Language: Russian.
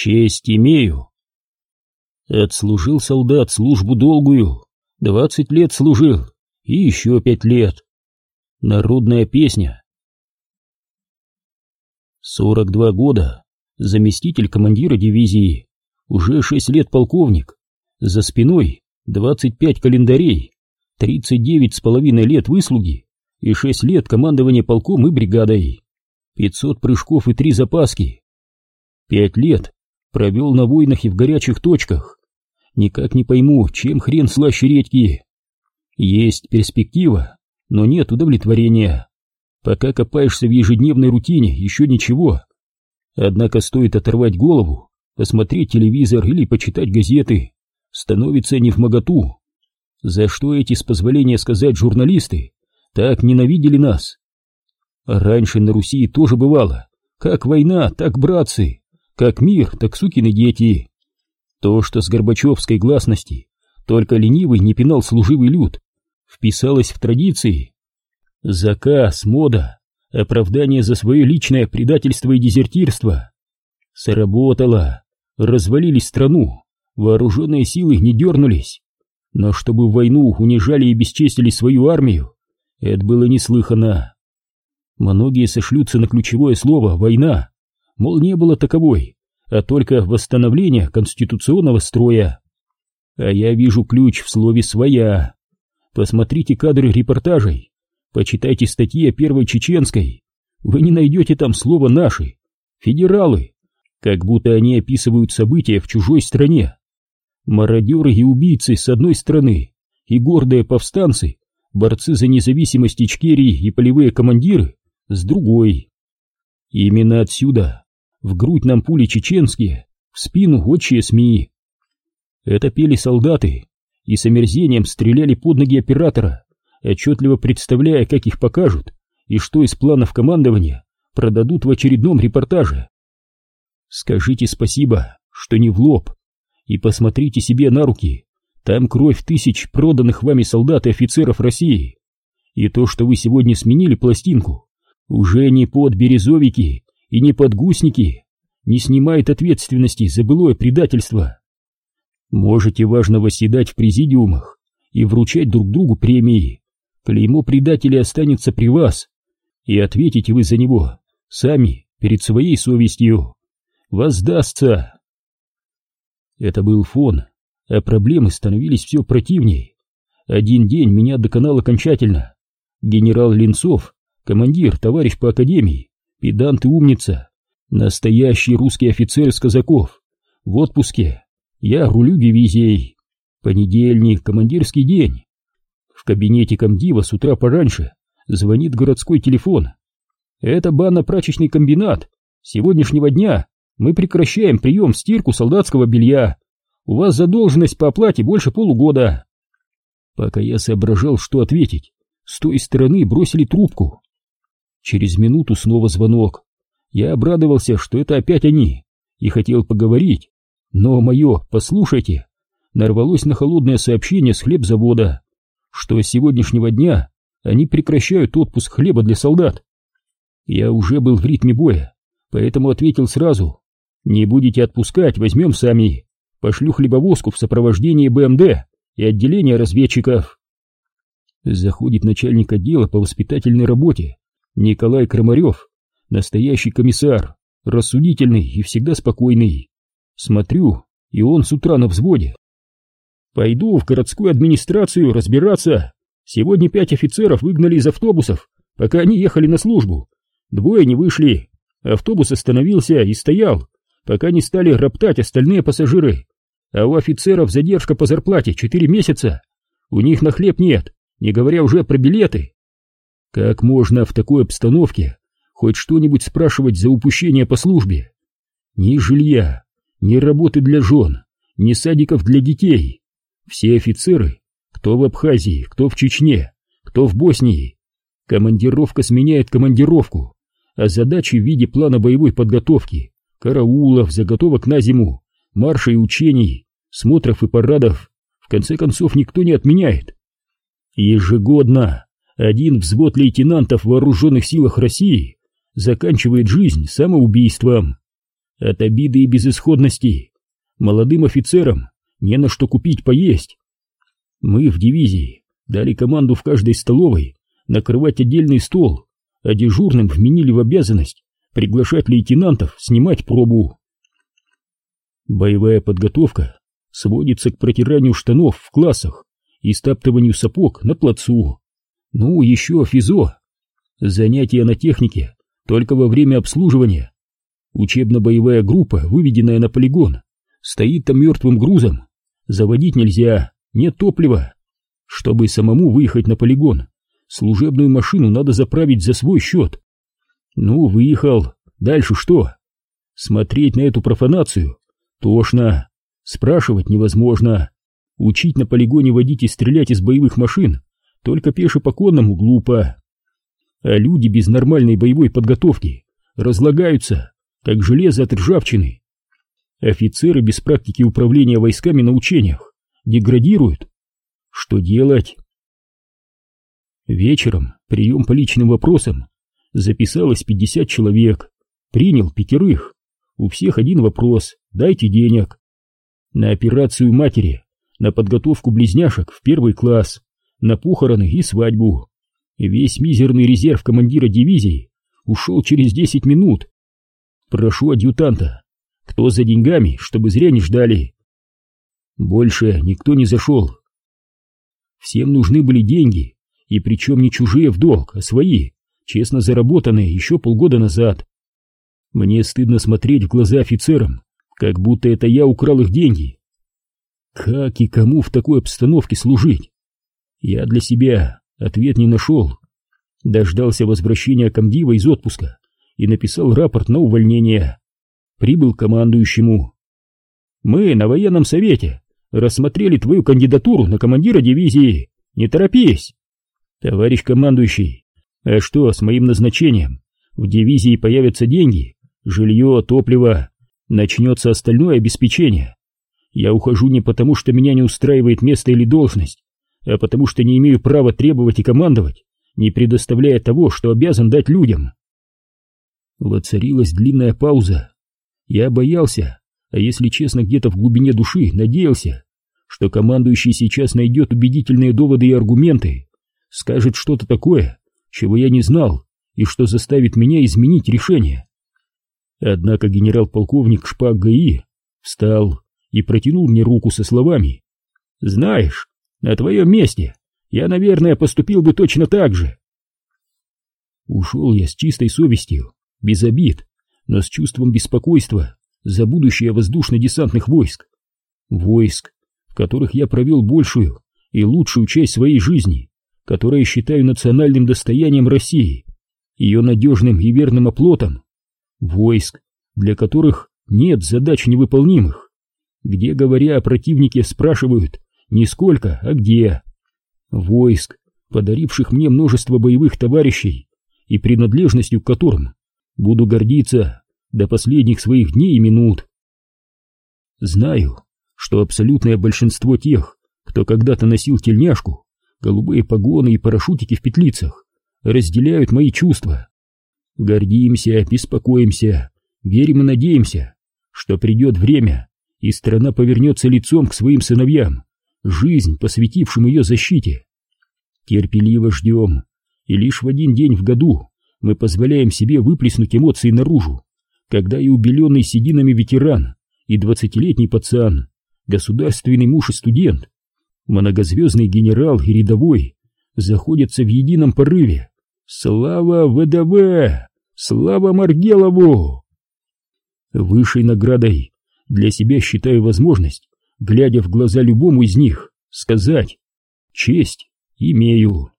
Честь имею. Отслужил солдат службу долгую, двадцать лет служил, и еще пять лет. Народная песня. Сорок два года, заместитель командира дивизии, уже шесть лет полковник, за спиной двадцать пять календарей, тридцать девять с половиной лет выслуги и шесть лет командования полком и бригадой, пятьсот прыжков и три запаски. Пять лет провел на войнах и в горячих точках. Никак не пойму, чем хрен слаще редьки. Есть перспектива, но нет удовлетворения. Пока копаешься в ежедневной рутине, еще ничего. Однако стоит оторвать голову, посмотреть телевизор или почитать газеты, становится не в моготу. За что эти, с позволения сказать, журналисты так ненавидели нас? Раньше на Руси тоже бывало. Как война, так братцы. Как мир, так сукины дети. То, что с Горбачевской гласности только ленивый не пинал служивый люд, вписалось в традиции. Заказ, мода, оправдание за свое личное предательство и дезертирство. Сработало, развалили страну, вооруженные силы не дернулись. Но чтобы в войну унижали и бесчестили свою армию, это было неслыханно. Многие сошлются на ключевое слово «война», мол, не было таковой, а только восстановление конституционного строя. А я вижу ключ в слове «своя». Посмотрите кадры репортажей, почитайте статьи о Первой Чеченской. Вы не найдете там слово «наши», «федералы», как будто они описывают события в чужой стране. Мародеры и убийцы с одной стороны и гордые повстанцы, борцы за независимость Ичкерии и полевые командиры с другой. именно отсюда в грудь нам пули чеченские, в спину отчие СМИ. Это пели солдаты и с омерзением стреляли под ноги оператора, отчетливо представляя, как их покажут и что из планов командования продадут в очередном репортаже. Скажите спасибо, что не в лоб, и посмотрите себе на руки, там кровь тысяч проданных вами солдат и офицеров России. И то, что вы сегодня сменили пластинку, уже не под березовики и не подгусники, не снимает ответственности за былое предательство. Можете важно восседать в президиумах и вручать друг другу премии, клеймо предателя останется при вас, и ответите вы за него сами перед своей совестью. Воздастся. Это был фон, а проблемы становились все противнее. Один день меня доконал окончательно. Генерал Ленцов, командир, товарищ по академии, педант и умница, настоящий русский офицер из казаков, в отпуске, я рулю дивизией. Понедельник, командирский день. В кабинете комдива с утра пораньше звонит городской телефон. Это банно-прачечный комбинат. С сегодняшнего дня мы прекращаем прием стирку солдатского белья. У вас задолженность по оплате больше полугода. Пока я соображал, что ответить, с той стороны бросили трубку. Через минуту снова звонок. Я обрадовался, что это опять они, и хотел поговорить. Но мое «послушайте» нарвалось на холодное сообщение с хлебзавода, что с сегодняшнего дня они прекращают отпуск хлеба для солдат. Я уже был в ритме боя, поэтому ответил сразу. Не будете отпускать, возьмем сами. Пошлю хлебовозку в сопровождении БМД и отделения разведчиков. Заходит начальник отдела по воспитательной работе Николай Крамарев, настоящий комиссар, рассудительный и всегда спокойный. Смотрю, и он с утра на взводе. Пойду в городскую администрацию разбираться. Сегодня пять офицеров выгнали из автобусов, пока они ехали на службу. Двое не вышли. Автобус остановился и стоял, пока не стали роптать остальные пассажиры. А у офицеров задержка по зарплате четыре месяца. У них на хлеб нет, не говоря уже про билеты. Как можно в такой обстановке хоть что-нибудь спрашивать за упущение по службе? Ни жилья, ни работы для жен, ни садиков для детей. Все офицеры, кто в Абхазии, кто в Чечне, кто в Боснии. Командировка сменяет командировку, а задачи в виде плана боевой подготовки, караулов, заготовок на зиму, марша и учений, смотров и парадов в конце концов никто не отменяет. Ежегодно один взвод лейтенантов в вооруженных силах России заканчивает жизнь самоубийством. От обиды и безысходности. Молодым офицерам не на что купить поесть. Мы в дивизии дали команду в каждой столовой накрывать отдельный стол, а дежурным вменили в обязанность приглашать лейтенантов снимать пробу. Боевая подготовка сводится к протиранию штанов в классах и стаптыванию сапог на плацу. Ну, еще физо. Занятия на технике только во время обслуживания. Учебно-боевая группа, выведенная на полигон, стоит там мертвым грузом. Заводить нельзя, нет топлива. Чтобы самому выехать на полигон, служебную машину надо заправить за свой счет. Ну, выехал, дальше что? Смотреть на эту профанацию тошно, спрашивать невозможно. Учить на полигоне водить и стрелять из боевых машин только пешепоконному глупо. А люди без нормальной боевой подготовки разлагаются, как железо от ржавчины. Офицеры без практики управления войсками на учениях деградируют. Что делать? Вечером прием по личным вопросам. Записалось 50 человек. Принял пятерых. У всех один вопрос. Дайте денег. На операцию матери, на подготовку близняшек в первый класс, на похороны и свадьбу. Весь мизерный резерв командира дивизии ушел через 10 минут. Прошу адъютанта, кто за деньгами, чтобы зря не ждали. Больше никто не зашел. Всем нужны были деньги, и причем не чужие в долг, а свои, честно заработанные еще полгода назад. Мне стыдно смотреть в глаза офицерам, как будто это я украл их деньги. Как и кому в такой обстановке служить? Я для себя ответ не нашел. Дождался возвращения комдива из отпуска и написал рапорт на увольнение. Прибыл к командующему. Мы на военном совете рассмотрели твою кандидатуру на командира дивизии. Не торопись. Товарищ командующий, а что с моим назначением? В дивизии появятся деньги, жилье, топливо, начнется остальное обеспечение. Я ухожу не потому, что меня не устраивает место или должность, а потому что не имею права требовать и командовать, не предоставляя того, что обязан дать людям. Воцарилась длинная пауза. Я боялся, а если честно, где-то в глубине души надеялся, что командующий сейчас найдет убедительные доводы и аргументы, скажет что-то такое, чего я не знал, и что заставит меня изменить решение. Однако генерал-полковник Шпак ГАИ встал и протянул мне руку со словами «Знаешь, на твоем месте я, наверное, поступил бы точно так же». Ушел я с чистой совестью, без обид, но с чувством беспокойства за будущее воздушно-десантных войск. Войск, в которых я провел большую и лучшую часть своей жизни, которое считаю национальным достоянием России, ее надежным и верным оплотом. Войск, для которых нет задач невыполнимых, где, говоря о противнике, спрашивают не сколько, а где. Войск, подаривших мне множество боевых товарищей и принадлежностью к которым буду гордиться до последних своих дней и минут. Знаю, что абсолютное большинство тех, кто когда-то носил тельняшку, голубые погоны и парашютики в петлицах, разделяют мои чувства. Гордимся, беспокоимся, верим и надеемся, что придет время, и страна повернется лицом к своим сыновьям, жизнь, посвятившим ее защите. Терпеливо ждем, и лишь в один день в году мы позволяем себе выплеснуть эмоции наружу, когда и убеленный сединами ветеран, и двадцатилетний пацан, государственный муж и студент, многозвездный генерал и рядовой заходятся в едином порыве. Слава ВДВ! Слава Маргелову! Высшей наградой для себя считаю возможность, глядя в глаза любому из них, сказать «Честь имею».